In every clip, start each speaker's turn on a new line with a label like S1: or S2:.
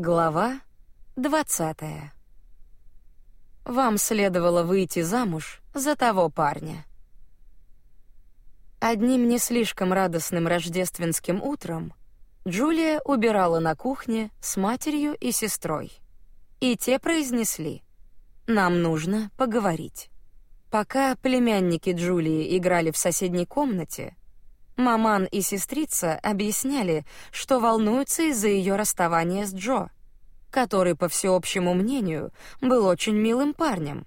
S1: Глава 20. Вам следовало выйти замуж за того парня. Одним не слишком радостным рождественским утром Джулия убирала на кухне с матерью и сестрой. И те произнесли: "Нам нужно поговорить". Пока племянники Джулии играли в соседней комнате, Маман и сестрица объясняли, что волнуются из-за ее расставания с Джо, который, по всеобщему мнению, был очень милым парнем,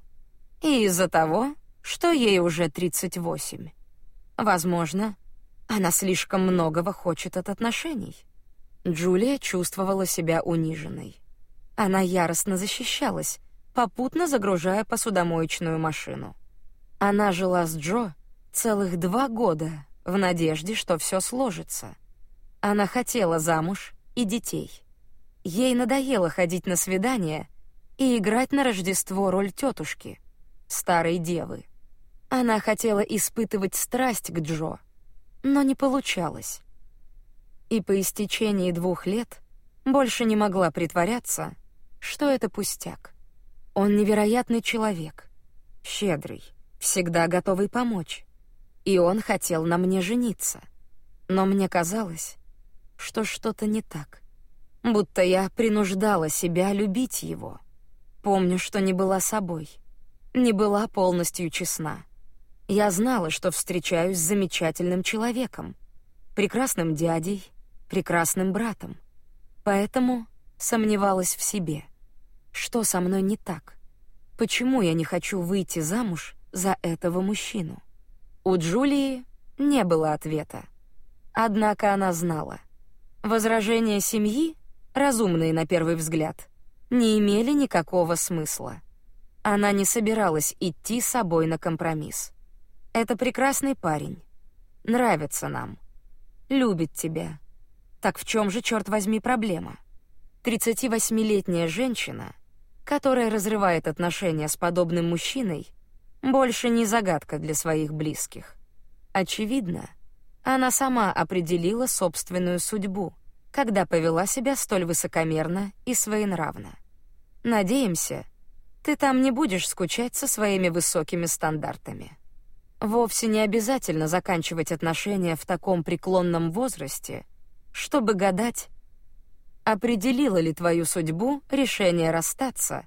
S1: и из-за того, что ей уже 38. Возможно, она слишком многого хочет от отношений. Джулия чувствовала себя униженной. Она яростно защищалась, попутно загружая посудомоечную машину. Она жила с Джо целых два года в надежде, что все сложится. Она хотела замуж и детей. Ей надоело ходить на свидания и играть на Рождество роль тетушки, старой девы. Она хотела испытывать страсть к Джо, но не получалось. И по истечении двух лет больше не могла притворяться, что это пустяк. Он невероятный человек, щедрый, всегда готовый помочь и он хотел на мне жениться. Но мне казалось, что что-то не так. Будто я принуждала себя любить его. Помню, что не была собой. Не была полностью честна. Я знала, что встречаюсь с замечательным человеком, прекрасным дядей, прекрасным братом. Поэтому сомневалась в себе. Что со мной не так? Почему я не хочу выйти замуж за этого мужчину? У Джулии не было ответа. Однако она знала. Возражения семьи, разумные на первый взгляд, не имели никакого смысла. Она не собиралась идти с собой на компромисс. Это прекрасный парень. Нравится нам. Любит тебя. Так в чем же, черт возьми, проблема? 38-летняя женщина, которая разрывает отношения с подобным мужчиной, больше не загадка для своих близких. Очевидно, она сама определила собственную судьбу, когда повела себя столь высокомерно и своенравно. Надеемся, ты там не будешь скучать со своими высокими стандартами. Вовсе не обязательно заканчивать отношения в таком преклонном возрасте, чтобы гадать, определило ли твою судьбу решение расстаться,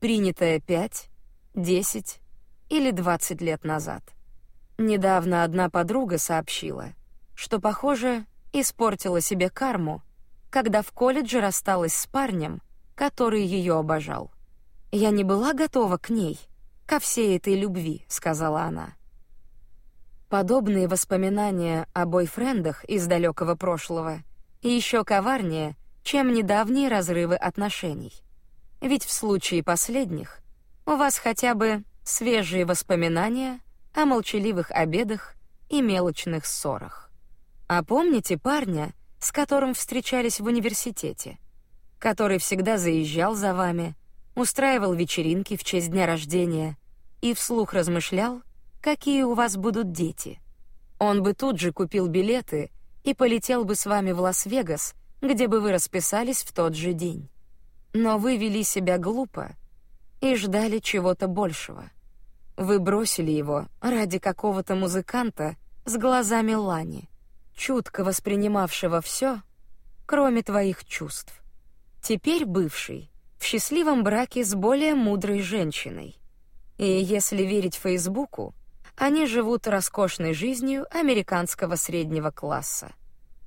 S1: принятое пять, десять или 20 лет назад. Недавно одна подруга сообщила, что, похоже, испортила себе карму, когда в колледже рассталась с парнем, который ее обожал. Я не была готова к ней, ко всей этой любви, сказала она. Подобные воспоминания о бойфрендах из далекого прошлого еще коварнее, чем недавние разрывы отношений. Ведь в случае последних у вас хотя бы свежие воспоминания о молчаливых обедах и мелочных ссорах. А помните парня, с которым встречались в университете, который всегда заезжал за вами, устраивал вечеринки в честь дня рождения и вслух размышлял, какие у вас будут дети. Он бы тут же купил билеты и полетел бы с вами в Лас-Вегас, где бы вы расписались в тот же день. Но вы вели себя глупо и ждали чего-то большего. Вы бросили его ради какого-то музыканта с глазами Лани, чутко воспринимавшего все, кроме твоих чувств. Теперь бывший в счастливом браке с более мудрой женщиной. И если верить Фейсбуку, они живут роскошной жизнью американского среднего класса.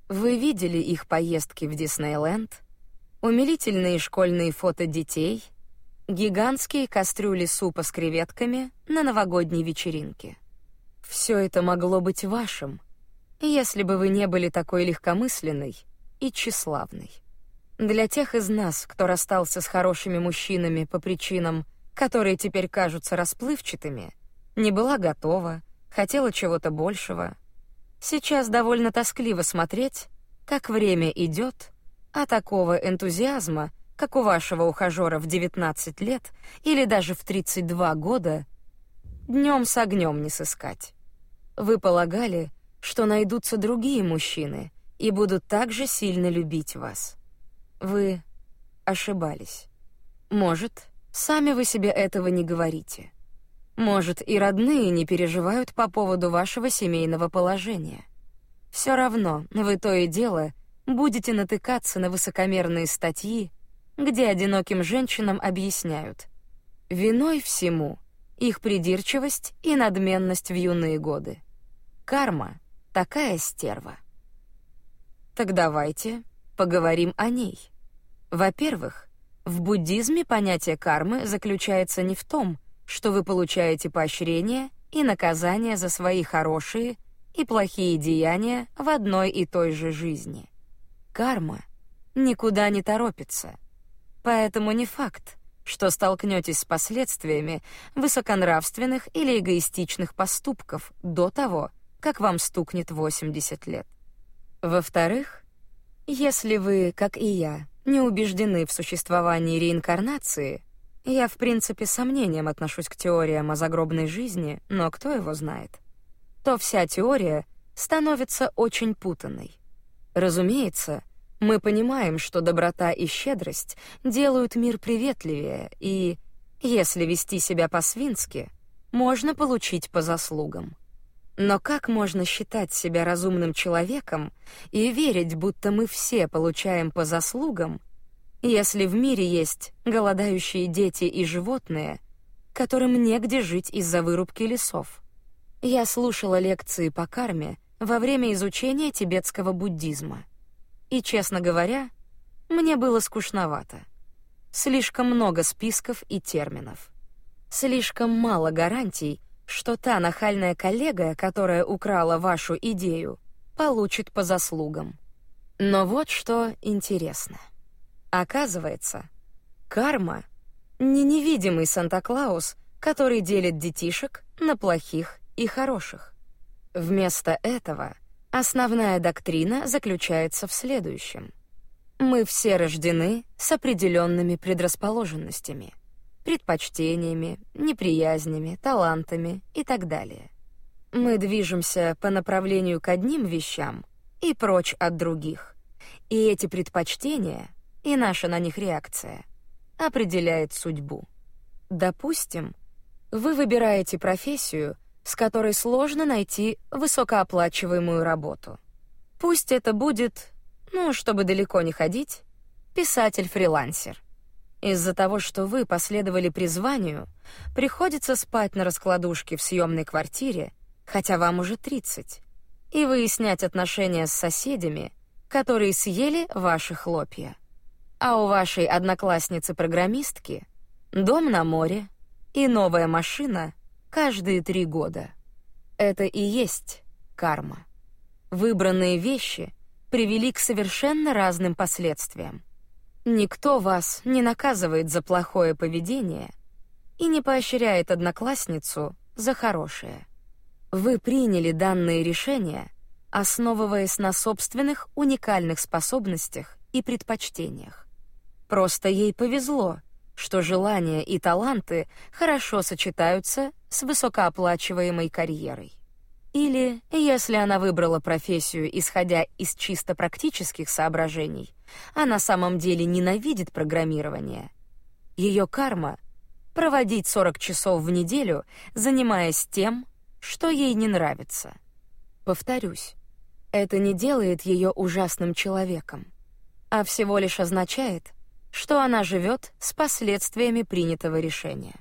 S1: Вы видели их поездки в Диснейленд, умилительные школьные фото детей — гигантские кастрюли супа с креветками на новогодней вечеринке. Все это могло быть вашим, если бы вы не были такой легкомысленной и тщеславной. Для тех из нас, кто расстался с хорошими мужчинами по причинам, которые теперь кажутся расплывчатыми, не была готова, хотела чего-то большего. Сейчас довольно тоскливо смотреть, как время идет, а такого энтузиазма как у вашего ухажера в 19 лет или даже в 32 года, днем с огнем не сыскать. Вы полагали, что найдутся другие мужчины и будут так же сильно любить вас. Вы ошибались. Может, сами вы себе этого не говорите. Может, и родные не переживают по поводу вашего семейного положения. Все равно, вы то и дело будете натыкаться на высокомерные статьи, где одиноким женщинам объясняют: виной всему их придирчивость и надменность в юные годы. Карма такая стерва. Так давайте поговорим о ней. Во-первых, в буддизме понятие кармы заключается не в том, что вы получаете поощрение и наказание за свои хорошие и плохие деяния в одной и той же жизни. Карма никуда не торопится. Поэтому не факт, что столкнетесь с последствиями высоконравственных или эгоистичных поступков до того, как вам стукнет 80 лет. Во-вторых, если вы, как и я, не убеждены в существовании реинкарнации, я, в принципе, с сомнением отношусь к теориям о загробной жизни, но кто его знает, то вся теория становится очень путанной. Разумеется, мы понимаем, что доброта и щедрость делают мир приветливее, и, если вести себя по-свински, можно получить по заслугам. Но как можно считать себя разумным человеком и верить, будто мы все получаем по заслугам, если в мире есть голодающие дети и животные, которым негде жить из-за вырубки лесов? Я слушала лекции по карме во время изучения тибетского буддизма. И, честно говоря, мне было скучновато. Слишком много списков и терминов. Слишком мало гарантий, что та нахальная коллега, которая украла вашу идею, получит по заслугам. Но вот что интересно. Оказывается, карма — не невидимый Санта-Клаус, который делит детишек на плохих и хороших. Вместо этого — Основная доктрина заключается в следующем. Мы все рождены с определенными предрасположенностями, предпочтениями, неприязнями, талантами и так далее. Мы движемся по направлению к одним вещам и прочь от других. И эти предпочтения и наша на них реакция определяет судьбу. Допустим, вы выбираете профессию — с которой сложно найти высокооплачиваемую работу. Пусть это будет, ну, чтобы далеко не ходить, писатель-фрилансер. Из-за того, что вы последовали призванию, приходится спать на раскладушке в съемной квартире, хотя вам уже 30, и выяснять отношения с соседями, которые съели ваши хлопья. А у вашей одноклассницы-программистки дом на море и новая машина каждые три года. Это и есть карма. Выбранные вещи привели к совершенно разным последствиям. Никто вас не наказывает за плохое поведение и не поощряет одноклассницу за хорошее. Вы приняли данные решения, основываясь на собственных уникальных способностях и предпочтениях. Просто ей повезло, что желания и таланты хорошо сочетаются с высокооплачиваемой карьерой. Или, если она выбрала профессию, исходя из чисто практических соображений, а на самом деле ненавидит программирование, ее карма — проводить 40 часов в неделю, занимаясь тем, что ей не нравится. Повторюсь, это не делает ее ужасным человеком, а всего лишь означает, что она живет с последствиями принятого решения.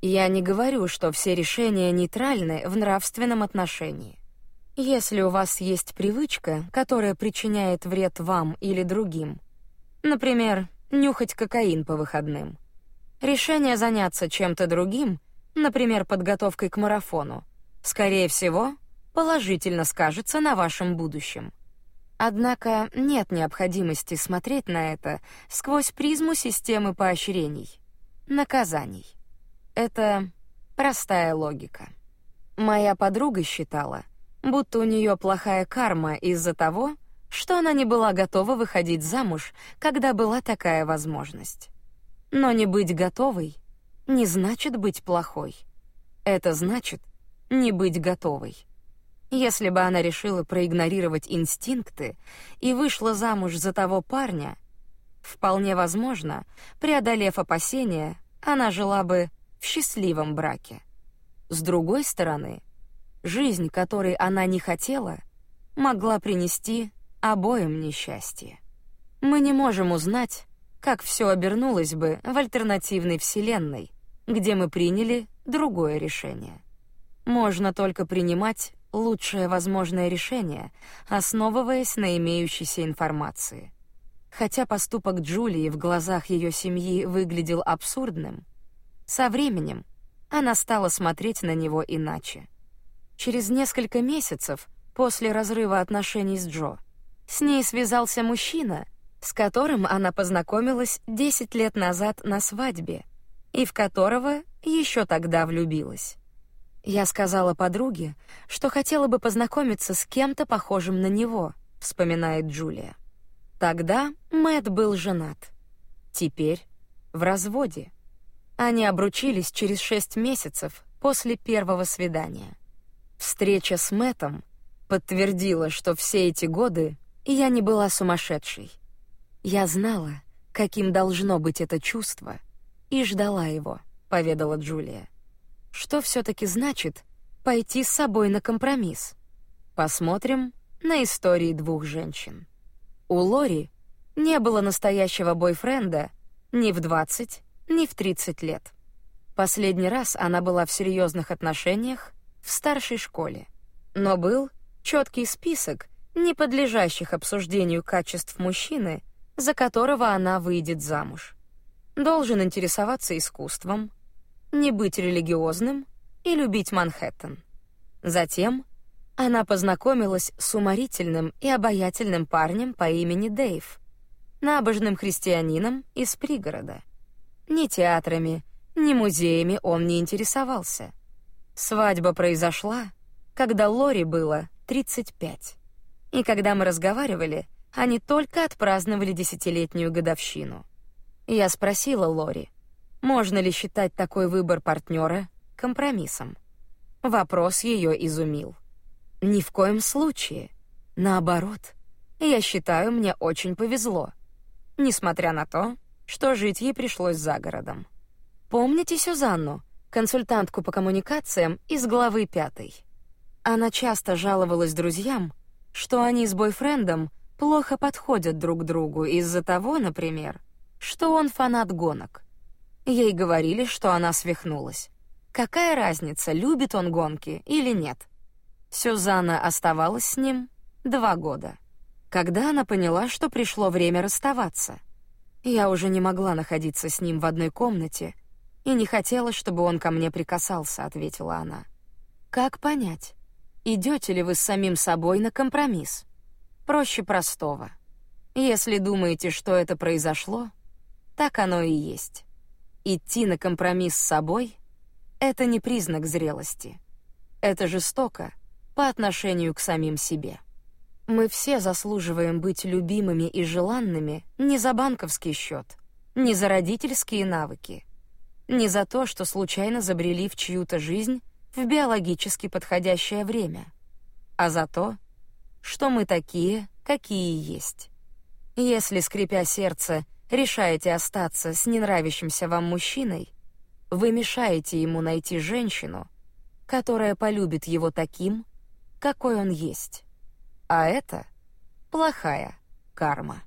S1: Я не говорю, что все решения нейтральны в нравственном отношении. Если у вас есть привычка, которая причиняет вред вам или другим, например, нюхать кокаин по выходным, решение заняться чем-то другим, например, подготовкой к марафону, скорее всего, положительно скажется на вашем будущем. Однако нет необходимости смотреть на это сквозь призму системы поощрений, наказаний. Это простая логика. Моя подруга считала, будто у нее плохая карма из-за того, что она не была готова выходить замуж, когда была такая возможность. Но не быть готовой не значит быть плохой. Это значит не быть готовой. Если бы она решила проигнорировать инстинкты и вышла замуж за того парня, Вполне возможно, преодолев опасения, она жила бы в счастливом браке. С другой стороны, жизнь, которой она не хотела, могла принести обоим несчастье. Мы не можем узнать, как все обернулось бы в альтернативной вселенной, где мы приняли другое решение. Можно только принимать лучшее возможное решение, основываясь на имеющейся информации. Хотя поступок Джулии в глазах ее семьи выглядел абсурдным, со временем она стала смотреть на него иначе. Через несколько месяцев после разрыва отношений с Джо с ней связался мужчина, с которым она познакомилась 10 лет назад на свадьбе и в которого еще тогда влюбилась. Я сказала подруге, что хотела бы познакомиться с кем-то похожим на него, вспоминает Джулия. Тогда Мэт был женат. Теперь в разводе. Они обручились через шесть месяцев после первого свидания. Встреча с Мэтом подтвердила, что все эти годы я не была сумасшедшей. Я знала, каким должно быть это чувство, и ждала его, поведала Джулия. Что все-таки значит пойти с собой на компромисс? Посмотрим на истории двух женщин. У Лори не было настоящего бойфренда ни в 20, ни в 30 лет. Последний раз она была в серьезных отношениях в старшей школе. Но был четкий список не подлежащих обсуждению качеств мужчины, за которого она выйдет замуж. Должен интересоваться искусством, не быть религиозным и любить Манхэттен. Затем она познакомилась с уморительным и обаятельным парнем по имени Дэйв, набожным христианином из пригорода. Ни театрами, ни музеями он не интересовался. Свадьба произошла, когда Лори было 35. И когда мы разговаривали, они только отпраздновали десятилетнюю годовщину. Я спросила Лори, можно ли считать такой выбор партнера компромиссом. Вопрос ее изумил. Ни в коем случае. Наоборот, я считаю, мне очень повезло, несмотря на то, что жить ей пришлось за городом. Помните Сюзанну, консультантку по коммуникациям из главы пятой? Она часто жаловалась друзьям, что они с бойфрендом плохо подходят друг другу из-за того, например, что он фанат гонок. Ей говорили, что она свихнулась. Какая разница, любит он гонки или нет? Сюзанна оставалась с ним два года. Когда она поняла, что пришло время расставаться, я уже не могла находиться с ним в одной комнате и не хотела, чтобы он ко мне прикасался, ответила она. Как понять? Идете ли вы с самим собой на компромисс? Проще простого. Если думаете, что это произошло, так оно и есть. Идти на компромисс с собой — это не признак зрелости. Это жестоко по отношению к самим себе. Мы все заслуживаем быть любимыми и желанными не за банковский счет, не за родительские навыки, не за то, что случайно забрели в чью-то жизнь в биологически подходящее время, а за то, что мы такие, какие есть. Если, скрипя сердце, решаете остаться с ненравящимся вам мужчиной, вы мешаете ему найти женщину, которая полюбит его таким, какой он есть. А это плохая карма.